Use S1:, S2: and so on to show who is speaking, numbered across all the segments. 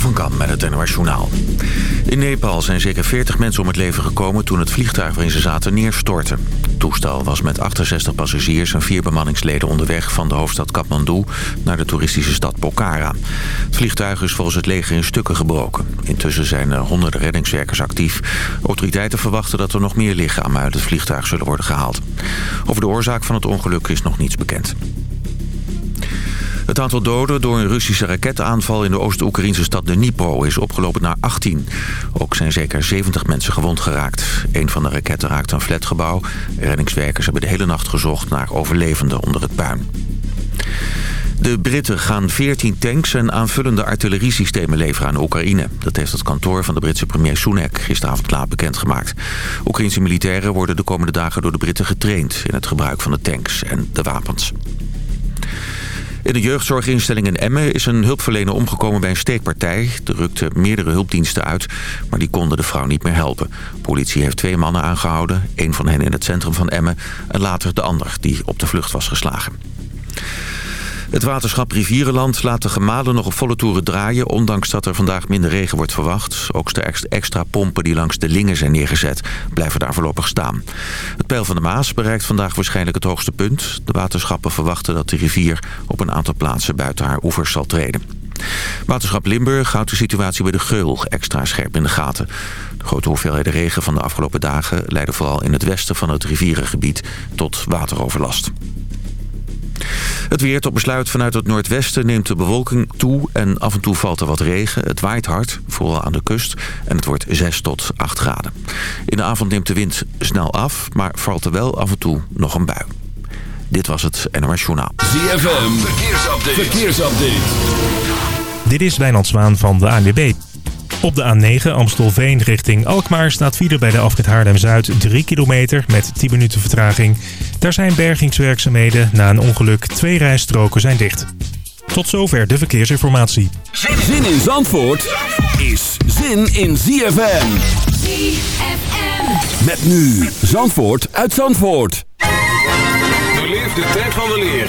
S1: Van Kam met het NOS. In Nepal zijn zeker 40 mensen om het leven gekomen toen het vliegtuig waarin ze zaten neerstortte. Het toestel was met 68 passagiers en vier bemanningsleden onderweg van de hoofdstad Kathmandu naar de toeristische stad Pokhara. Het vliegtuig is volgens het leger in stukken gebroken. Intussen zijn er honderden reddingswerkers actief. Autoriteiten verwachten dat er nog meer lichamen uit het vliegtuig zullen worden gehaald. Over de oorzaak van het ongeluk is nog niets bekend. Het aantal doden door een Russische raketaanval in de Oost-Oekraïnse stad Dnipro is opgelopen naar 18. Ook zijn zeker 70 mensen gewond geraakt. Een van de raketten raakte een flatgebouw. Reddingswerkers hebben de hele nacht gezocht naar overlevenden onder het puin. De Britten gaan 14 tanks en aanvullende artilleriesystemen leveren aan Oekraïne. Dat heeft het kantoor van de Britse premier Sunak gisteravond laat bekendgemaakt. Oekraïnse militairen worden de komende dagen door de Britten getraind... in het gebruik van de tanks en de wapens. In de jeugdzorginstelling in Emmen is een hulpverlener omgekomen bij een steekpartij. Er rukten meerdere hulpdiensten uit, maar die konden de vrouw niet meer helpen. politie heeft twee mannen aangehouden. Een van hen in het centrum van Emmen en later de ander die op de vlucht was geslagen. Het waterschap Rivierenland laat de gemalen nog op volle toeren draaien... ondanks dat er vandaag minder regen wordt verwacht. Ook de extra pompen die langs de Lingen zijn neergezet... blijven daar voorlopig staan. Het peil van de Maas bereikt vandaag waarschijnlijk het hoogste punt. De waterschappen verwachten dat de rivier op een aantal plaatsen buiten haar oevers zal treden. Waterschap Limburg houdt de situatie bij de Geul extra scherp in de gaten. De grote hoeveelheden regen van de afgelopen dagen leiden vooral in het westen van het rivierengebied tot wateroverlast. Het weer tot besluit vanuit het noordwesten neemt de bewolking toe en af en toe valt er wat regen. Het waait hard, vooral aan de kust, en het wordt 6 tot 8 graden. In de avond neemt de wind snel af, maar valt er wel af en toe nog een bui. Dit was het NOS Journaal.
S2: ZFM, verkeersupdate. verkeersupdate.
S3: Dit is Wijnand Zwaan van de ANWB. Op de A9 Amstelveen richting Alkmaar staat file bij de afrit Haarlem-Zuid 3 kilometer met 10 minuten vertraging. Daar zijn bergingswerkzaamheden. Na een ongeluk twee rijstroken zijn dicht. Tot zover de verkeersinformatie.
S2: Zin in Zandvoort is zin in ZFM. ZFM. Met nu Zandvoort uit Zandvoort.
S4: Beleef de tijd van de leer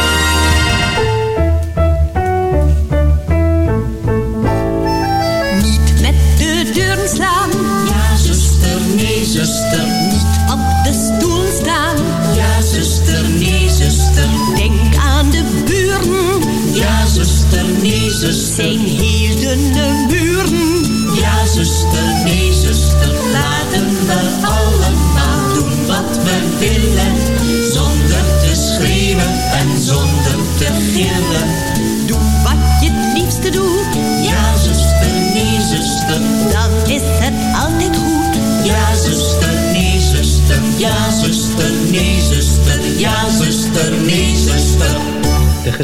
S5: Op de stoel staan. Ja, zuster, nee, zuster. Denk aan de buren. Ja, zuster, nee, zuster. Zijn heel dunne buren. Ja, zuster, nee, zuster. Laten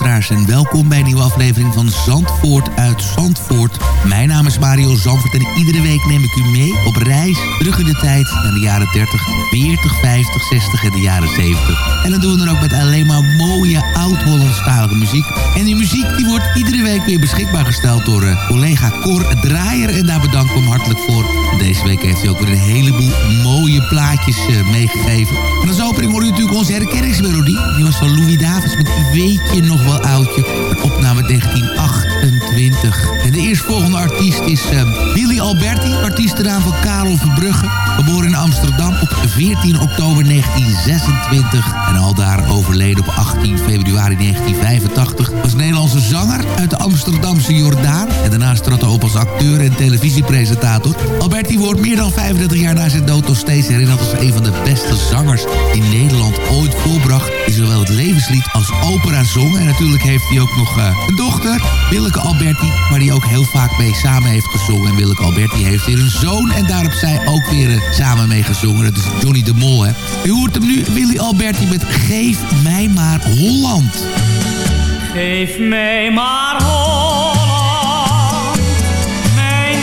S6: en welkom bij een nieuwe aflevering van Zandvoort uit Zandvoort. Mijn naam is Mario Zandvoort en iedere week neem ik u mee op reis terug in de tijd naar de jaren 30, 40, 50, 60 en de jaren 70. En dat doen we dan ook met alleen maar mooie oud-Hollandstalige muziek. En die muziek die wordt iedere week weer beschikbaar gesteld door uh, collega Cor Draaier en daar bedank ik hem hartelijk voor. Deze week heeft hij ook weer een heleboel mooie plaatjes uh, meegegeven. En als opening hoorde u natuurlijk onze herkenningsmelodie. Die was van Louis Davids met Weet je nog wel oudje. Opname 1928. En de eerstvolgende artiest is uh, Willy Alberti. Artiestenaam van Karel Verbrugge. Geboren in Amsterdam op 14 oktober 1926. En al daar overleden op 18 februari 1985. Was Nederlandse zanger uit de Amsterdamse Jordaan. En daarnaast trad hij op als acteur en televisiepresentator. Alberti wordt meer dan 35 jaar na zijn dood nog steeds herinnerd als een van de beste zangers in Nederland ooit voorbracht. Die zowel het levenslied als opera zong. En natuurlijk heeft hij ook nog uh, een dochter, Willeke Alberti, waar hij ook heel vaak mee samen heeft gezongen. En Willeke Alberti heeft weer een zoon en daar heb zij ook weer uh, samen mee gezongen. Dat is Johnny de Mol, hè. U hoort hem nu, Willy Alberti met Geef mij maar Holland.
S7: Geef mij maar Holland, mijn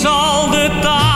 S7: zal de taal.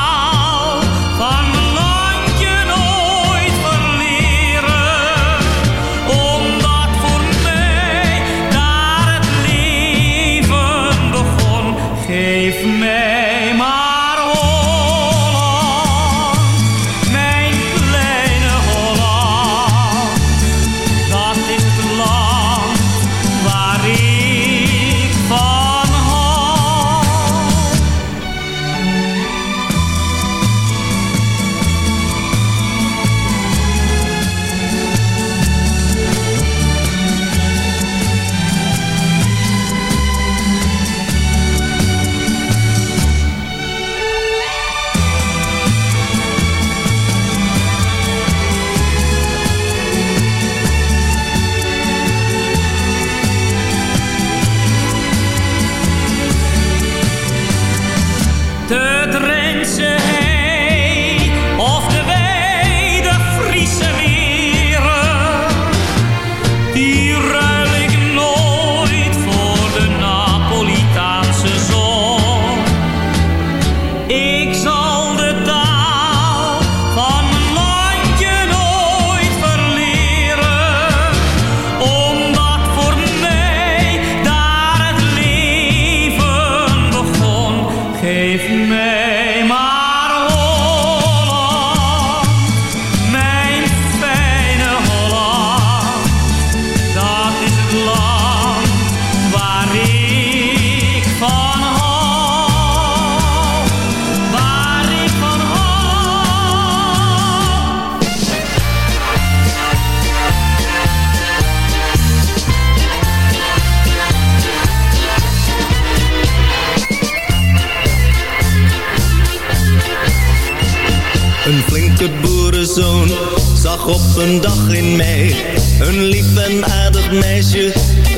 S8: Boerenzoon zag op een dag in mei een lief en aardig meisje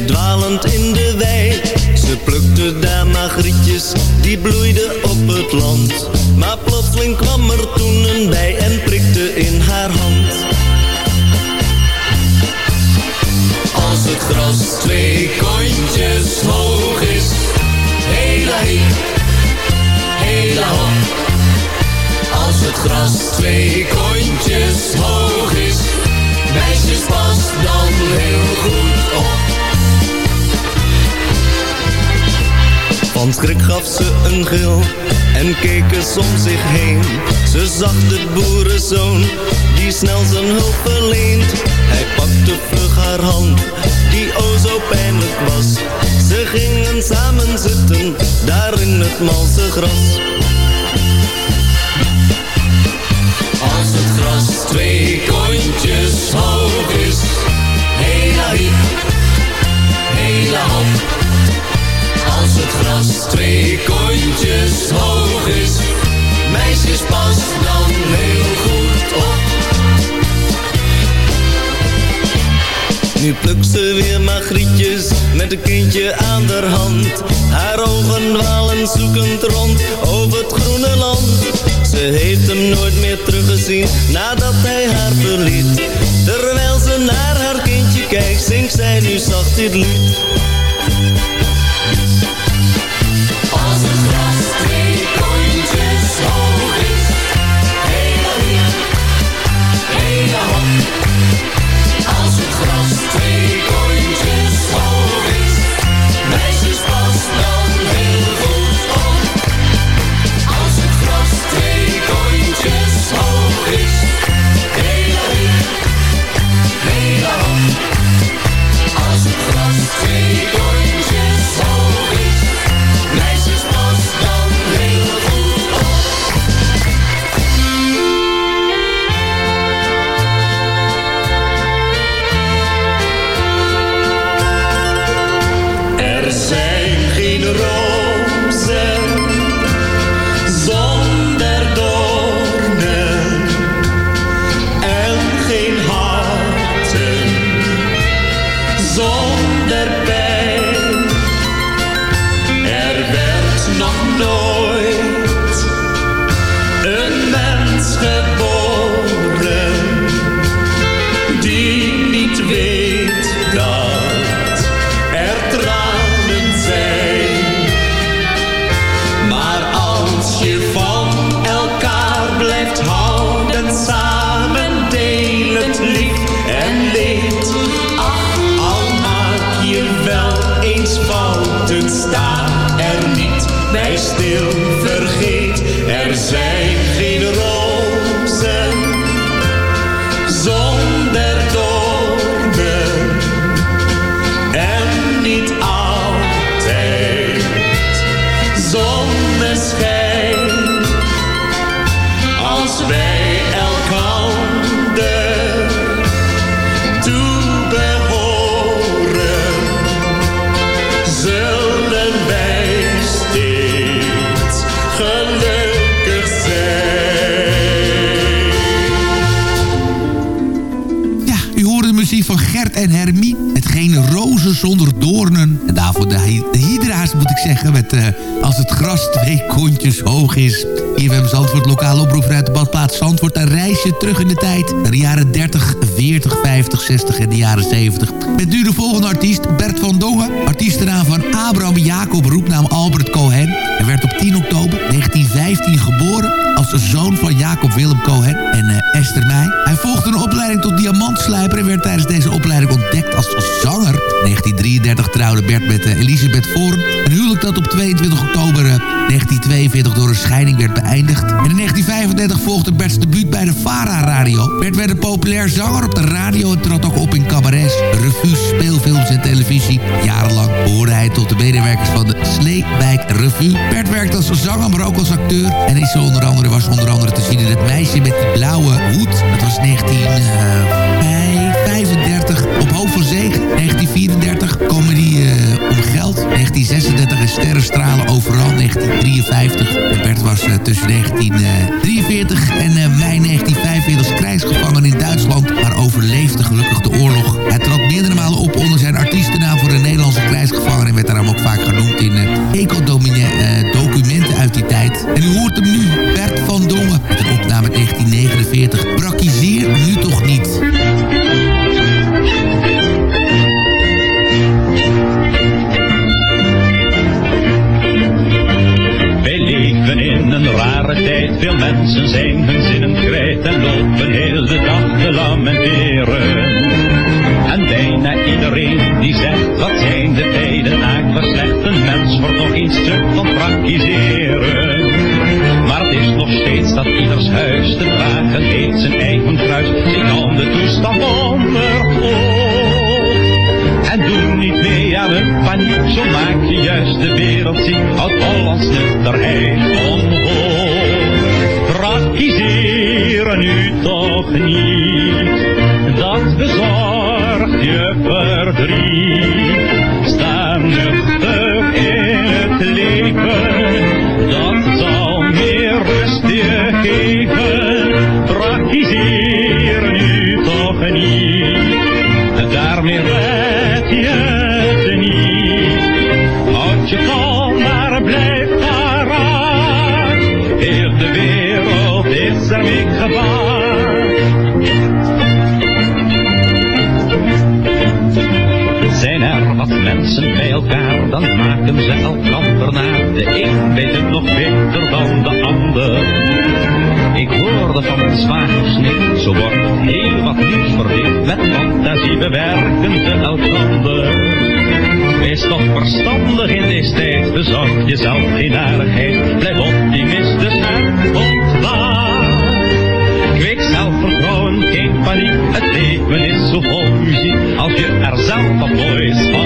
S8: dwalend in de wei. Ze plukte daar magrietjes, die bloeiden op het land. Maar plotseling kwam er toen een bij en prikte in haar hand. Als het gras twee kontjes hoog is, hela hie, hela. Het gras twee kontjes hoog is, meisjes pas dan heel goed op. Van schrik gaf ze een gil en keek eens om zich heen. Ze zag de boerenzoon die snel zijn hulp verleent. Hij pakte vlug haar hand die o zo pijnlijk was. Ze gingen samen zitten daar in het malse gras. Het gras twee kontjes hoog is, meisjes pas dan heel goed op. Nu plukt ze weer magrietjes met een kindje aan haar hand. Haar ogen dwalen zoekend rond over het groene land. Ze heeft hem nooit meer teruggezien nadat hij haar verliet. Terwijl ze naar haar kindje kijkt, zingt zij nu zacht dit lied. En
S6: Hermie. Het geen rozen zonder doornen. En daarvoor de, de moet ik zeggen. Met eh, als het gras twee kontjes hoog is. IFM Zandvoort, lokale oproep vanuit de badplaats Zandvoort. Een reisje terug in de tijd. Naar de jaren 30, 40, 50, 60 en de jaren 70. Met nu de volgende artiest, Bert van Dongen. Artiestenaam van Abraham Jacob, roepnaam Albert Cohen. Hij werd op 10 oktober 1915 geboren als zoon van Jacob Willem Cohen en eh, Esther Meij. Hij volgde een opleiding tot diamantslijper en werd tijdens deze opleiding ontdekt als, als zanger. In 1933 trouwde Bert met eh, Elisabeth Vorm. Een huwelijk dat op 22 oktober eh, 1942 door een scheiding werd beëindigd. En in 1935 volgde Bert's debuut bij de VARA Radio. Bert werd een populair zanger op de radio en trad ook op in cabarets, revues, speelfilms en televisie. Jarenlang behoorde hij tot de medewerkers van de Sleewijk Revue. Bert werkte als zanger, maar ook als acteur. En is onder andere, was onder andere te zien in Het Meisje met die blauwe hoed. Dat was 1935 op Hoofd van Zee. 1934 Comedy eh, om Geld. 1936 en Sterrenstralen overal 1953. En Bert was eh, tussen 1943 en eh, mei 1945 krijgsgevangen in Duitsland... maar overleefde gelukkig de oorlog. Hij trad meerdere malen op onder zijn artiestennaam voor de Nederlandse krijgsgevangen... en werd daarom ook vaak genoemd in eco-documenten uit die tijd. En u hoort hem nu, Bert van Dongen, met een opname 1949. Praktiseer nu toch niet.
S9: Een rare tijd, veel mensen zijn hun zinnen kwijt en lopen heel de dag te lamenteren. En bijna iedereen die zegt, wat zijn de tijden eigenlijk slecht, een mens wordt nog eens stuk van praktiseren. Maar het is nog steeds dat ieders huis te dragen heeft zijn eigen kruis, ik kan de toestand onder. En doe niet mee aan een paniek, zo maak je juist de wereld ziek. Houd Hollands nutterheid omhoog. Praktiseren nu toch niet, dat bezorgt je verdriet. Maken ze elkander na. De een weet het nog beter dan de ander. Ik hoorde van het zwagersnit, zo wordt heel wat nieuws verlicht. Met fantasie bewerken ze elkander. Wees toch verstandig in deze tijd, bezorg jezelf geen aardigheid. Blijf optimistisch en ontwaar. Kweek zelfvertrouwen, geen paniek, het leven is zo vol muziek, als je er zelf wat moois van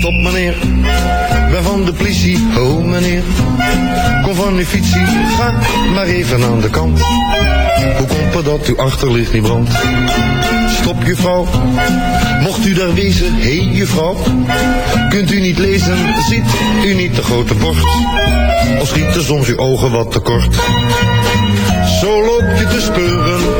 S10: Stop meneer, ben van de politie, ho meneer. Kom van uw fietsie, ga maar even aan de kant. Hoe komt het dat uw achterlicht niet brandt? Stop juffrouw, mocht u daar wezen, hé hey, juffrouw. Kunt u niet lezen, ziet u niet de grote bord? Of schieten soms uw ogen wat tekort? Zo loop je te speuren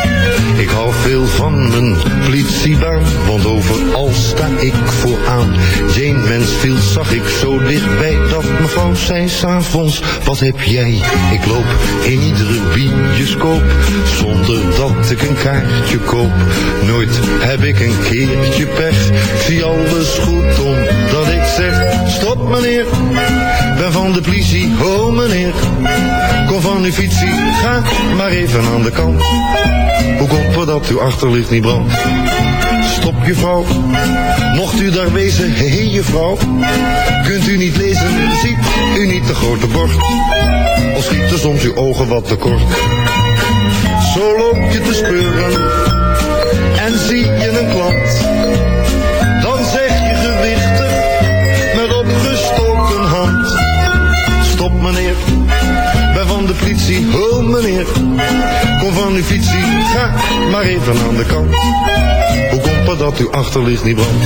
S10: Ik hou veel van mijn politiebaan, want overal sta ik vooraan. Jane Mansfield zag ik zo dichtbij dat mevrouw zei s'avonds, wat heb jij? Ik loop in iedere bioscoop, zonder dat ik een kaartje koop. Nooit heb ik een keertje pech, zie alles goed omdat ik zeg, stop meneer, ben van de politie, oh meneer. Kom van uw fietsie, ga maar even aan de kant. Hoe komt het dat uw achterlicht niet brandt? Stop juffrouw, mocht u daar wezen, hé hey, juffrouw. Kunt u niet lezen, ziet u niet de grote bord? Of schieten soms uw ogen wat te kort? Zo loop je te speuren de politie, oh meneer. Kom van uw fietsie, ga maar even aan de kant. Hoe komt het dat uw achterlicht niet brandt?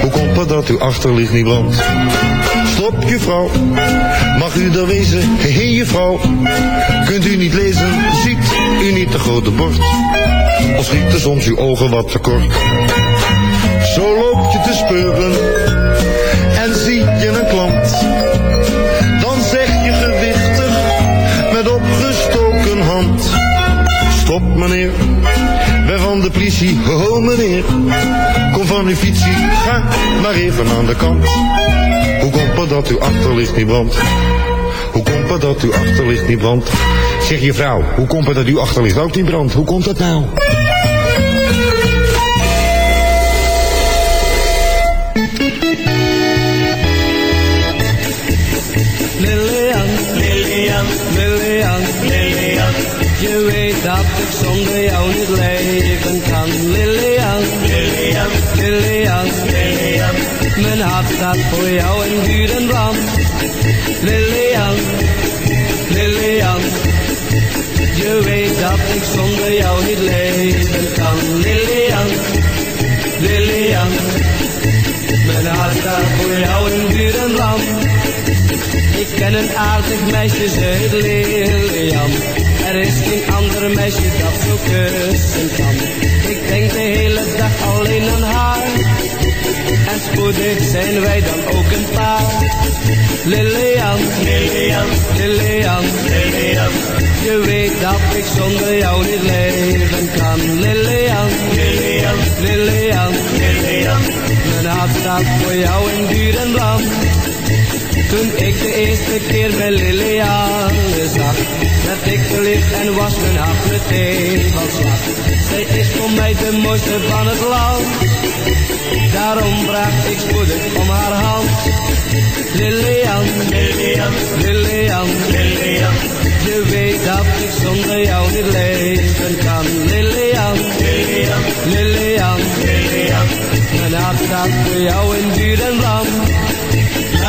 S10: Hoe komt het dat uw achterlicht niet brandt? Stop juffrouw, mag u er wezen? Hé hey, juffrouw, kunt u niet lezen? Ziet u niet de grote bord? Of schieten soms uw ogen wat te kort? Zo loop je te speuren en zie je een klant. Dan zeg je gewichtig met opgestoken hand. Stop meneer, van de politie, oh meneer. Kom van uw fietsie, ga maar even aan de kant. Hoe komt het dat uw achterlicht niet brandt? Hoe komt het dat uw achterlicht niet brandt? Zeg je vrouw, hoe komt het dat uw achterlicht ook niet brandt? Hoe komt dat nou?
S11: Staat voor jou in vuur en. Lilian, Lilian. Je weet dat ik zonder jou niet leven kan. Lilian, Lilian. Mijn hart staat voor jou in vuur en vlam. Ik ken een aardig meisje, ze heet Lilian. Er is geen ander meisje dat zo kussen kan. Ik denk de hele dag alleen aan haar. En spoedig zijn wij dan ook een paar. Lilian, Lilian, Lilian, Lilian. Je weet dat ik zonder jou niet leven kan. Lilian, Lilian, Lilian, Lilian. Mijn hart staat voor jou in vuur en vlam. Toen ik de eerste keer bij Liliane zag, werd ik verliefd en was mijn hart meteen van slag. Zij is voor mij de mooiste van het land, daarom vraag ik spoedig om haar hand. Lilian, Lilian, Lilian, Lilian, je weet dat ik zonder jou niet leven kan. Lilian, Lilian, Lilian, Lilian, mijn hart staat voor jou in vuur en vlam.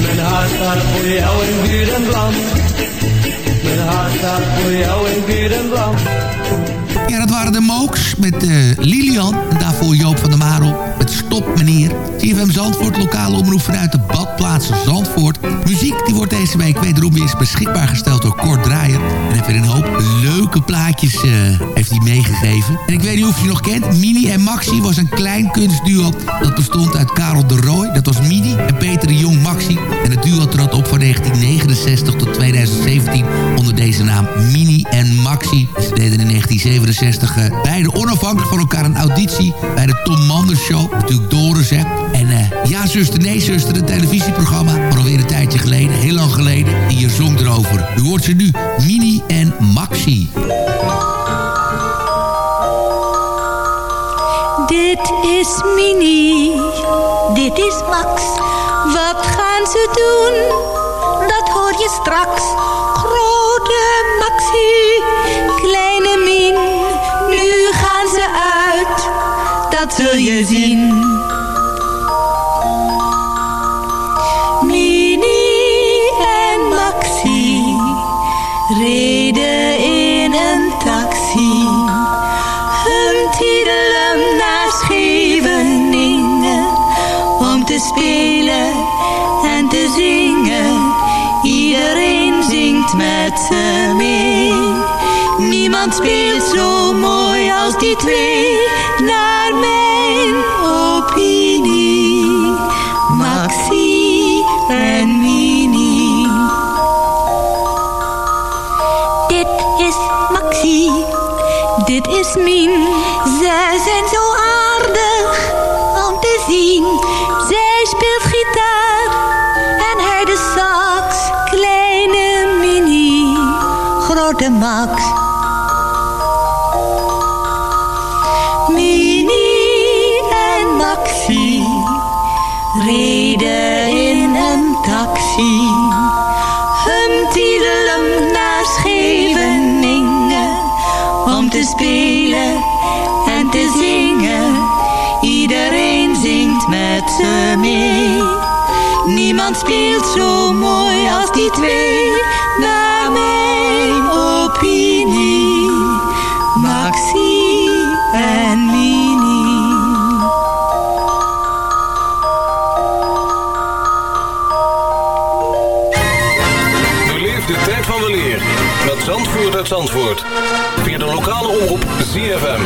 S11: منها صرف يا ونجير نظام منها صرف يا ونجير نظام
S6: Ja, dat waren de Mooks met eh, Lilian. En daarvoor Joop van der Marel met Stop Meneer. CFM Zandvoort, lokale omroep vanuit de badplaats Zandvoort. Muziek die wordt deze week wederom weer beschikbaar gesteld door Kort Draaier. En heeft weer een hoop leuke plaatjes eh, heeft hij meegegeven. En ik weet niet of je nog kent. Mini en Maxi was een klein kunstduo. Dat bestond uit Karel de Rooij, dat was Mini. En Peter de Jong Maxi. En het duo trad op van 1969 tot 2017 onder deze naam Mini en Maxi. Ze deden in 1967 uh, beide onafhankelijk van elkaar een auditie bij de Tom Manders Show. Natuurlijk Doris, hè. En uh, Ja Zuster, Nee Zuster, een televisieprogramma van alweer een tijdje geleden, heel lang geleden. Die hier zong erover. U hoort ze nu, Mini en Maxi.
S5: Dit is Mini, dit is Max. Wat gaan ze doen? Dat hoor je straks. Zien. Mini en Maxi reden in een taxi. Hun tiedelum naar Scheveningen om te spelen en te zingen. Iedereen zingt met ze mee. Niemand speelt zo mooi als die twee, is Mien. Zij zijn Niemand speelt zo mooi als die twee, naar mijn opinie. Maxi en Mini.
S4: Beleef de tijd van weleer met Zandvoort uit Zandvoort. Via de lokale omroep ZFM.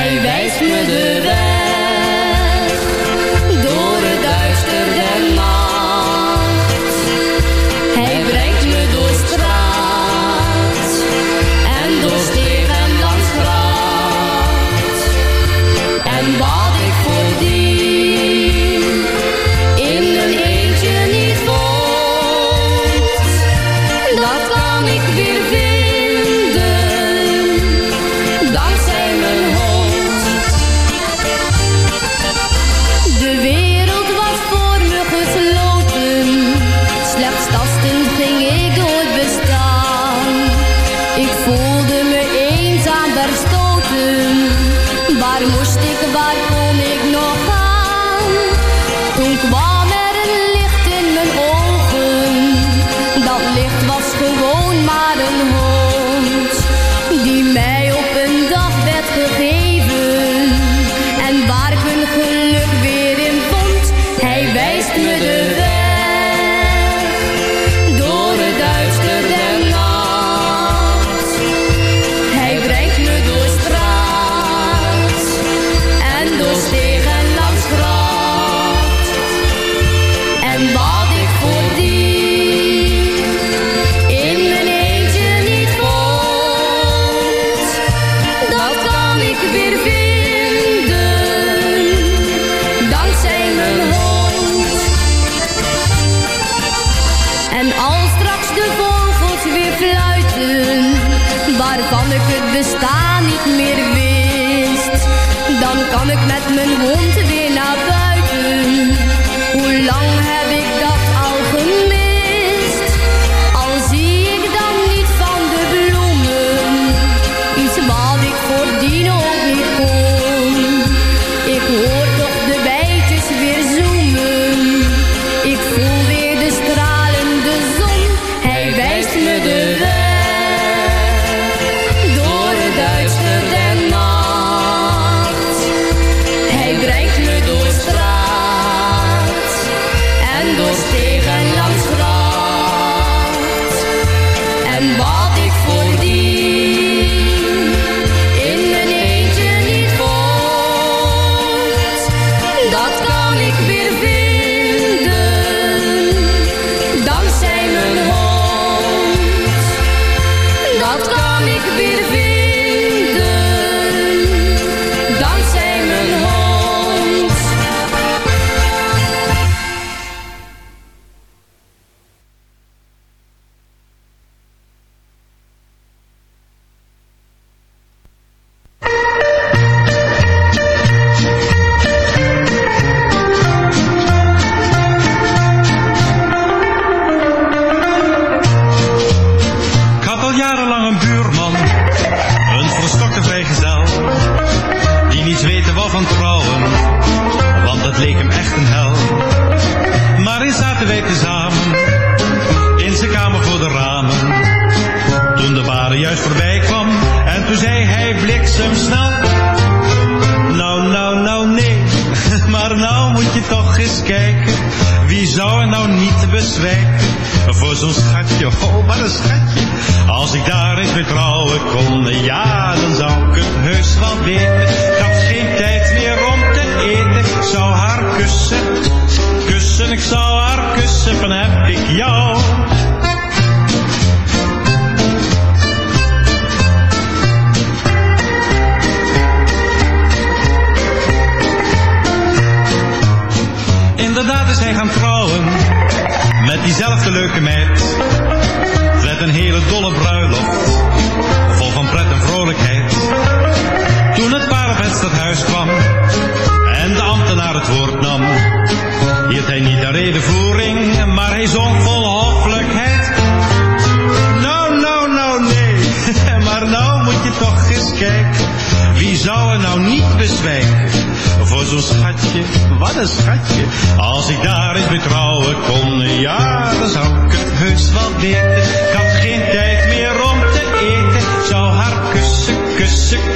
S5: Hij wijst me de weg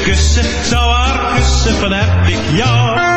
S9: kussen, zou haar kussen, van heb ik jou.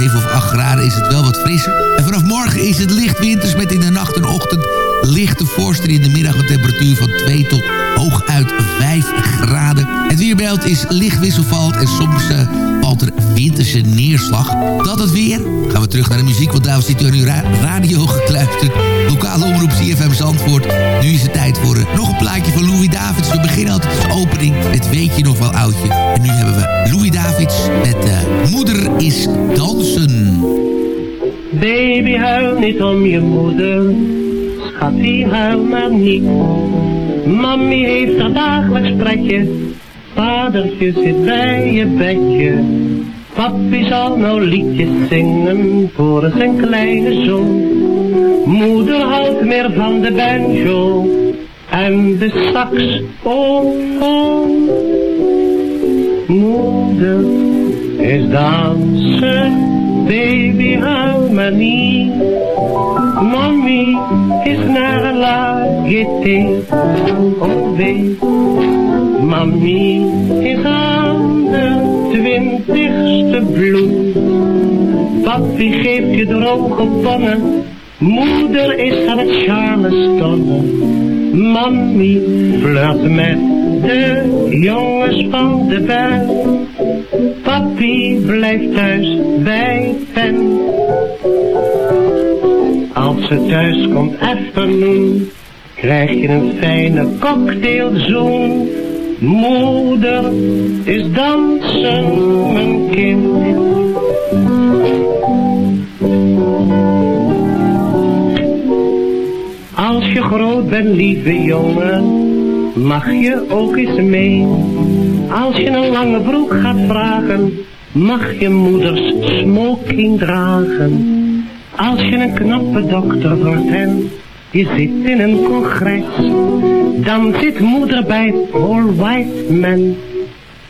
S6: 7 of 8 graden is het wel wat frisser. En vanaf morgen is het licht winters met in de nacht en ochtend lichte vorsten in de middag een temperatuur van 2 tot hooguit 5 graden. Het weerbeeld is licht wisselvallend en soms eh, valt er winterse neerslag. Dat het weer. Gaan we terug naar de muziek, want daarom zit u nu radio gekluisterd moeder is dansen.
S12: Baby, huil niet om je moeder. Schatje, huil maar niet. Mami heeft haar dagelijks pretje. Vadertje zit bij je bedje. Papi zal nou liedjes zingen voor zijn kleine zoon. Moeder houdt meer van de banjo en de saxofoon. Moeder is dansen. Baby, hou me niet. Mommy is naar de laagje Oh, baby. Mami is aan de twintigste bloem. Papi geeft je droge pannen. Moeder is aan het charmestonnen. Mami flirt met de jongens van de buik. Papi blijft thuis bij Pen. Als ze thuis komt afternoon, krijg je een fijne cocktailzoen. Moeder is dansen, mijn kind. Als je groot bent, lieve jongen, mag je ook eens mee als je een lange broek gaat vragen, mag je moeders smoking dragen. Als je een knappe dokter wordt en je zit in een congres, dan zit moeder bij Paul White Man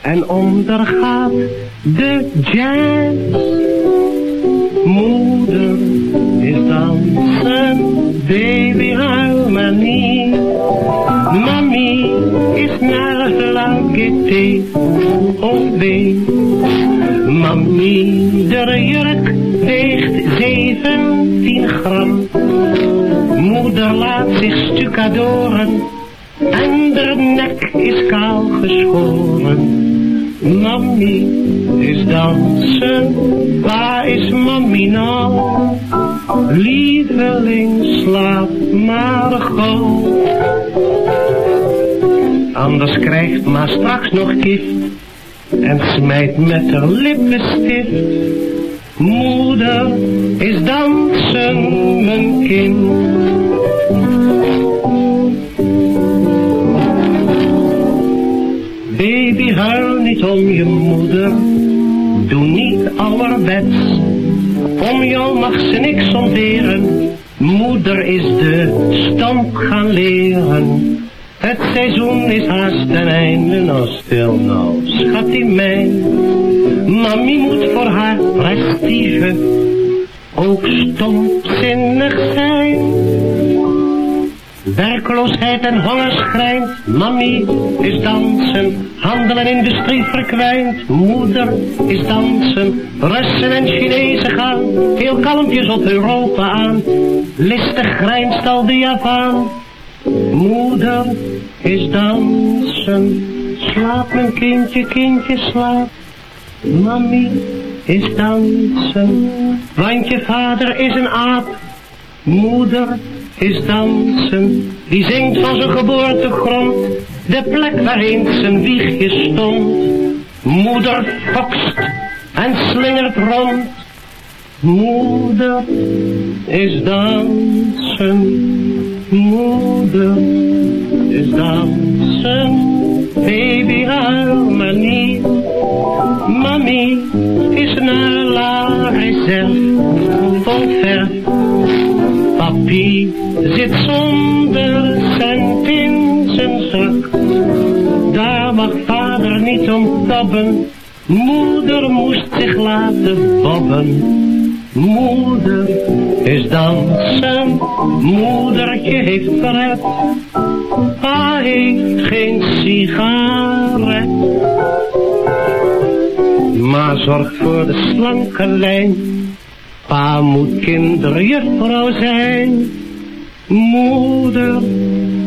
S12: en ondergaat de jazz. Moeder is dansen, baby huil maar niet. Mami is nergens gaieté of wee. Mami, de jurk weegt 17 gram. Moeder laat zich stucadoren en de nek is kaal geschoren. Mami is dansen, waar is mami nou? Lieveling, slaap maar gauw. Anders krijgt ma straks nog gift en smijt met haar lippenstift. Moeder is dansen, mijn kind. Baby, huil niet om je moeder. Doe niet ouderwets. Om jou mag ze niks ontberen. Moeder is de stamp gaan leren. Het seizoen is haast ten einde. Nou stil nou, schat die mijn. Mami moet voor haar prestige ook stomzinnig zijn. Werkloosheid en honger schrijnt, mami is dansen, handel en industrie verkwijnt. Moeder is dansen, Russen en Chinezen gaan, heel kalmpjes op Europa aan. Listig grijnst al de Javaan. Moeder is dansen, slaap mijn kindje, kindje slaap. Mami is dansen, want je vader is een aap. Moeder is dansen, die zingt van zijn geboortegrond, de plek waar eens zijn wiegje stond. Moeder fokst en slingert rond, moeder is dansen, moeder is dansen, baby huil maar niet. Mami is naar la réserve, vol verf. Papi zit zonder cent in zijn zak. Daar mag vader niet om tabben. Moeder moest zich laten bobben. Moeder is dansen, moedertje heeft pret. Pa heeft geen sigaret. Maar zorgt voor de slanke lijn. Pa moet kinderjuffrouw zijn. Moeder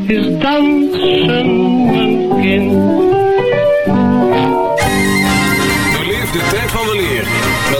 S12: is dansen mijn kind.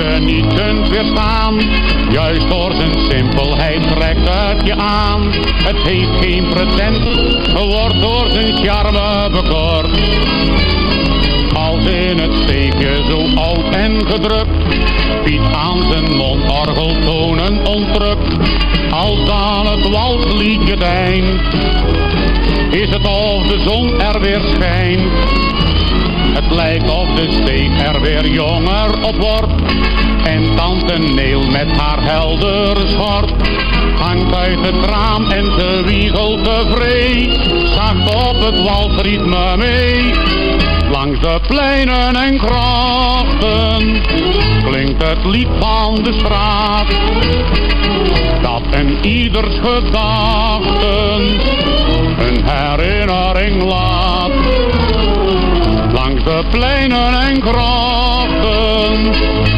S13: je niet kunt weerstaan. Juist door zijn simpelheid trekt het je aan. Het heeft geen pretentie, wordt door zijn charme bekort. Als in het steekje zo oud en gedrukt. Piet aan zijn mondorgel tonen ontdrukt. Als dan het walsliedje deint. Is het of de zon er weer schijnt. Het lijkt of de steeg er weer jonger op wordt. En tante Neel met haar heldere schort. Hangt uit het raam en ze wiegelt tevreden. Zacht op het walsritme mee. Langs de pleinen en grachten klinkt het lied van de straat. Dat een ieders gedachten een herinnering laat. De pleinen en grachten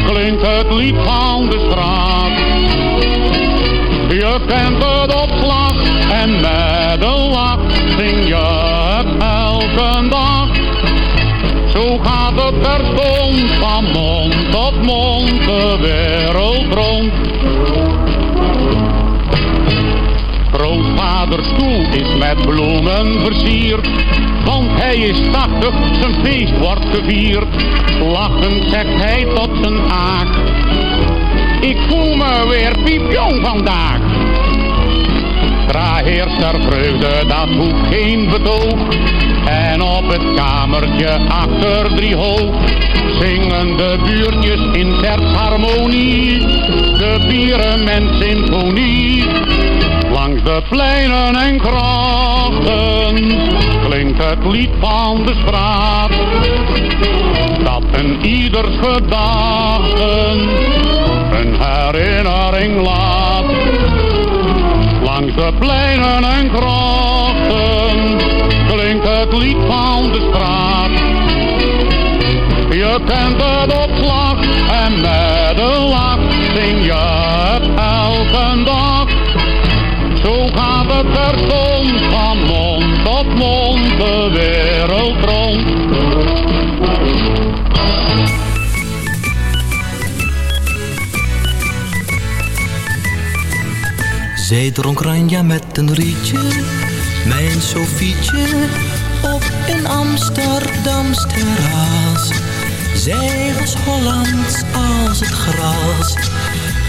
S13: klinkt het lied van de straat. Je kent het op slag en met een lach zing je het elke dag. Zo gaat het terstond van mond tot mond de wereld rond. Grootvaders stoel is met bloemen versierd, hij is tachtig, zijn feest wordt gevierd. Lachend zegt hij tot zijn aag, ik voel me weer piepjong vandaag. Dra heerst er vreugde, dat hoeft geen betoog. En op het kamertje achter drie hoog zingen de buurtjes in tertsharmonie. De bieren en symfonie. Langs de pleinen en grachten klinkt het lied van de straat. Dat een ieders gedachten een herinnering laat. Langs de pleinen en grachten klinkt het lied van de straat. Je kent het op slag en met een lach zing je het. Terstond van mond tot mond de wereld rond.
S14: Zij dronk ranja met een rietje, mijn Sofietje, op een Amsterdams terras. Zij was Hollands als het gras,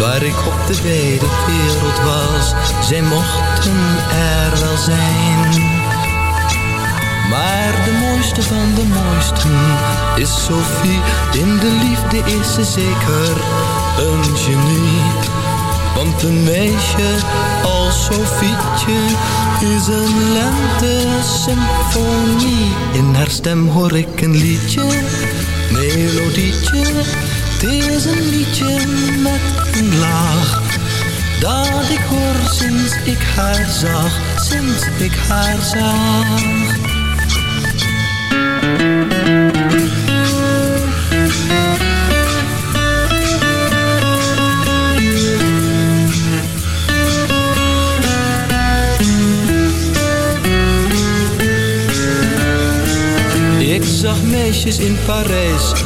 S14: Waar ik op de wijde wereld was, zij mochten er wel zijn. Maar de mooiste van de mooisten is Sophie. In de liefde is ze zeker een genie. Want een meisje als Sofietje is een lente-symfonie. In haar stem hoor ik een liedje, melodietje. Is een liedje met een laag. Dat ik hoor sinds ik haar zag, sinds ik haar zag. Ik zag meisjes in Parijs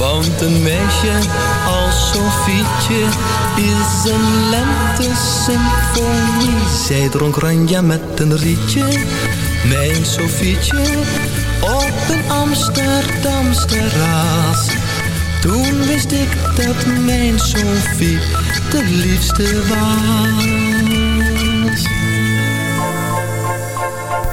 S14: Want een meisje als Sofietje is een lente-symfonie. Zij dronk ranja met een rietje, mijn Sofietje, op een Amsterdams terras. Toen wist ik dat mijn Sofie de liefste was.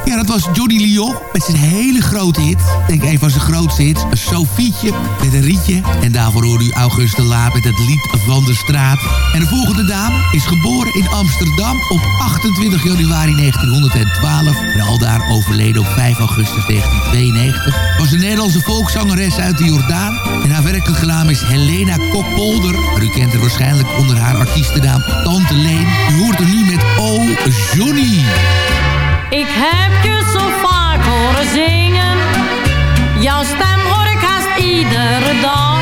S6: Ja, dat was Johnny Lyon met zijn hele grote hit. Denk een van zijn grootste hits. Sofietje met een rietje. En daarvoor hoorde u Auguste Laat met het lied van de straat. En de volgende dame is geboren in Amsterdam op 28 januari 1912. En aldaar overleden op 5 augustus 1992. Was een Nederlandse volkszangeres uit de Jordaan. En haar werkelijke naam is Helena Kokpolder. Maar u kent haar waarschijnlijk onder haar artiestennaam Tante Leen. U hoort er nu met Oh Johnny.
S5: Ik heb je zo vaak
S15: horen zingen. Jouw stem hoor ik haast iedere dag.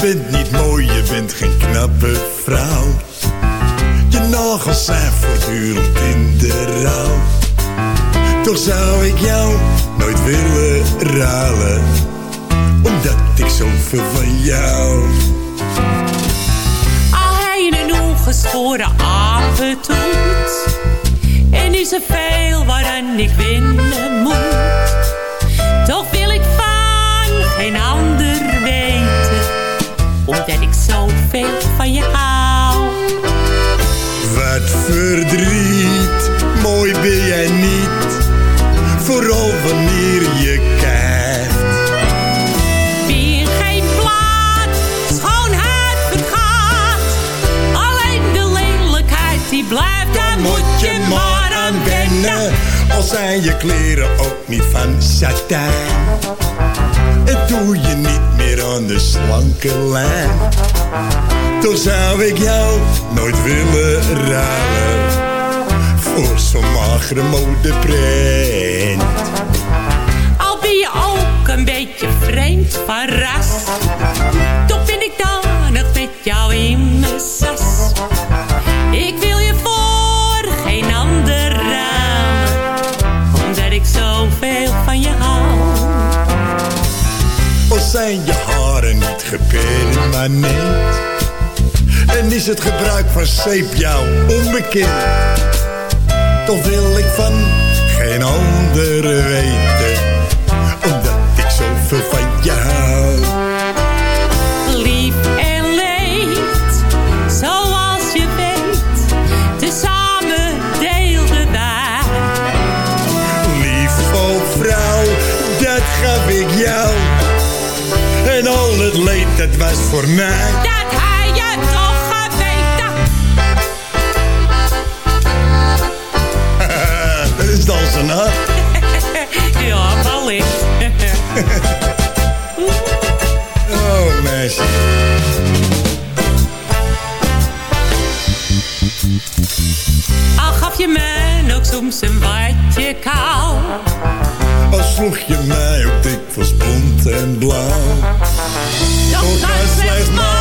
S16: bent niet mooi, je bent geen knappe vrouw. Je nagels zijn voortdurend in de rouw. Toch zou ik jou nooit willen ruilen, omdat ik zoveel van jou.
S17: Al hij een ongeschoren avondtoet. En is er veel waaraan ik winnen moet. Toch wil ik van geen ander weten dat ik zoveel van je hou.
S16: Wat verdriet, mooi ben jij niet, vooral wanneer je kijkt.
S17: Wie geen plaats, schoonheid vergaat, alleen de lelijkheid die blijft, daar moet je maar aan
S16: wennen. Al zijn je kleren ook niet van satijn. En doe je niet meer aan de slanke lijn. Toch zou ik jou nooit willen ruilen voor zo'n magere modeprint.
S17: Al ben je ook een beetje vreemd van
S16: raar is het gebruik van zeep jou onbekend. Toch wil ik van geen andere weten, omdat ik zoveel van jou houd.
S17: Lief en leed, zoals je weet, tezamen deelden wij.
S16: Lief, o vrouw, dat gaf ik jou. En al het leed, dat was voor mij. Als sloeg je mij op, ik was bont en blauw.
S17: Dat
S16: was
S17: slechts
S6: maar.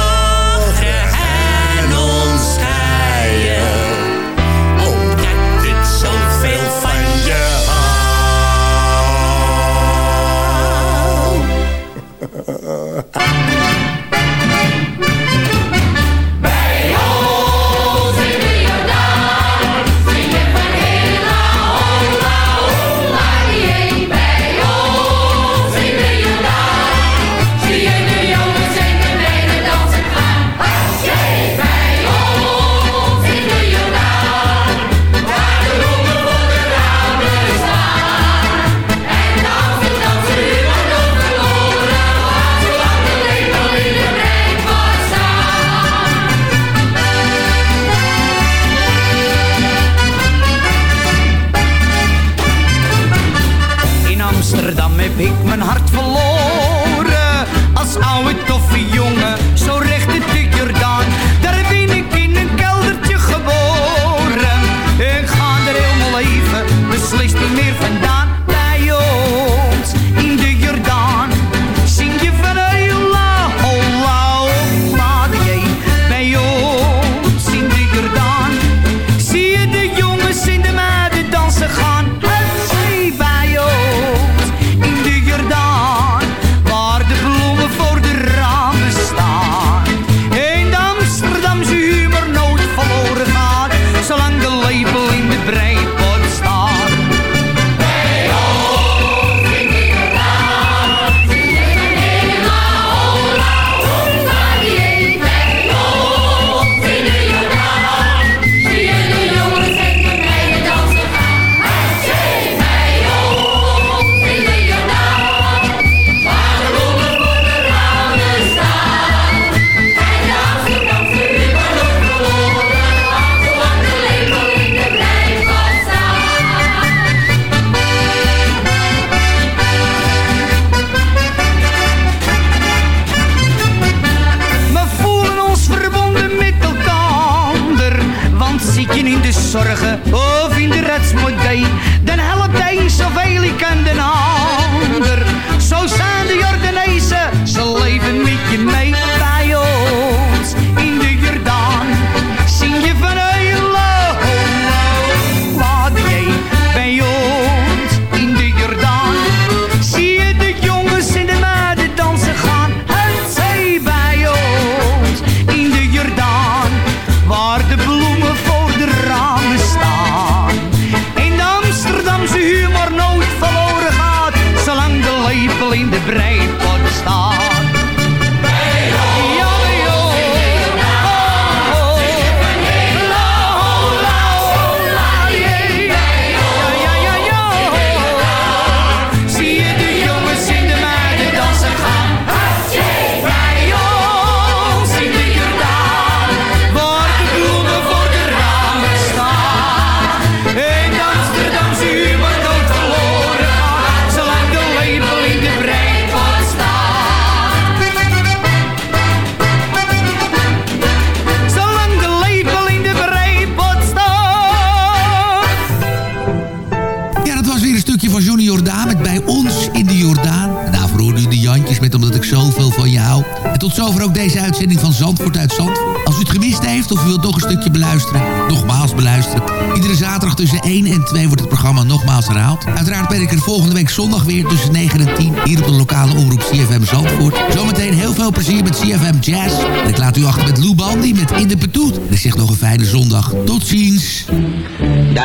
S6: CFM Jazz. En ik laat u achter met Lou Bandy met In de Petoet. En ik zeg nog een fijne zondag. Tot ziens.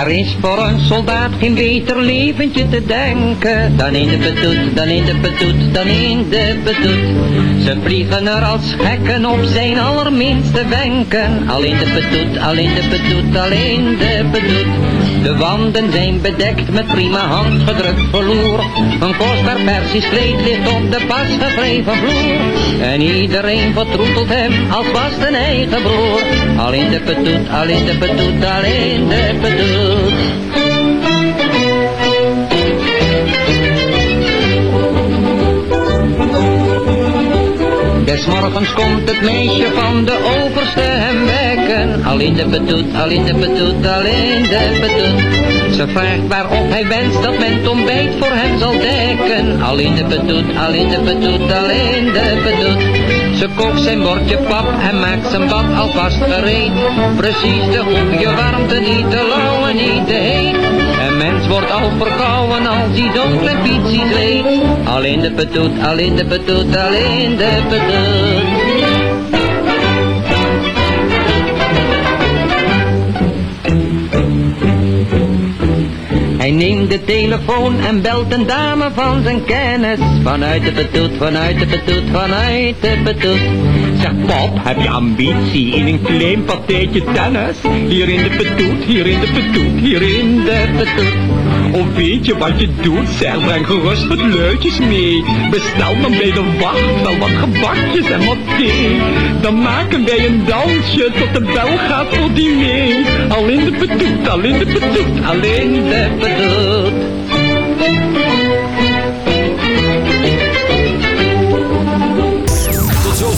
S18: Daar is voor een soldaat geen beter leventje te denken dan in de petoet, dan in de petoet, dan in de petoet. Ze vliegen er als gekken op zijn allerminste wenken. Al in de petoet, al in de petoet, al in de petoet. De wanden zijn bedekt met prima handgedrukt verloer. Een kostbaar persisch kleed ligt op de pas gevreven vloer. En iedereen vertroetelt hem als was zijn eigen broer. Al in de petoet, al in de petoet, al in de petoet. Des morgens komt het meisje van de overste hem wekken. Al in de petoet, al in de petoet, al in de petoet. Ze vraagt waarop hij wenst dat men het ontbijt voor hem zal dekken. Al in de petoet, al in de petoet, al in de petoet. Ze zijn bordje pap en maakt zijn bad alvast gereed. Precies de goede warmte, niet te lauw en niet te heet. Een mens wordt al verkouden als hij zo'n klein fietsie sleet. Al in de petoet, al in de petoet, al in de petoet. Hij neemt de telefoon en belt een dame van zijn kennis. Vanuit de petoet, vanuit de petoet, vanuit de petoet.
S7: Zeg pap, heb je ambitie in een klein partijtje tennis? Hier in de petoet, hier in de petoet, hier in de petoet. Of weet je wat je doet? Zeg, breng gerust wat leutjes mee. Bestel dan bij de wacht wel wat gebakjes en wat thee. Dan maken wij een dansje tot de bel gaat voor diner. Al in de petoet, al in de petoet, al in de petoet.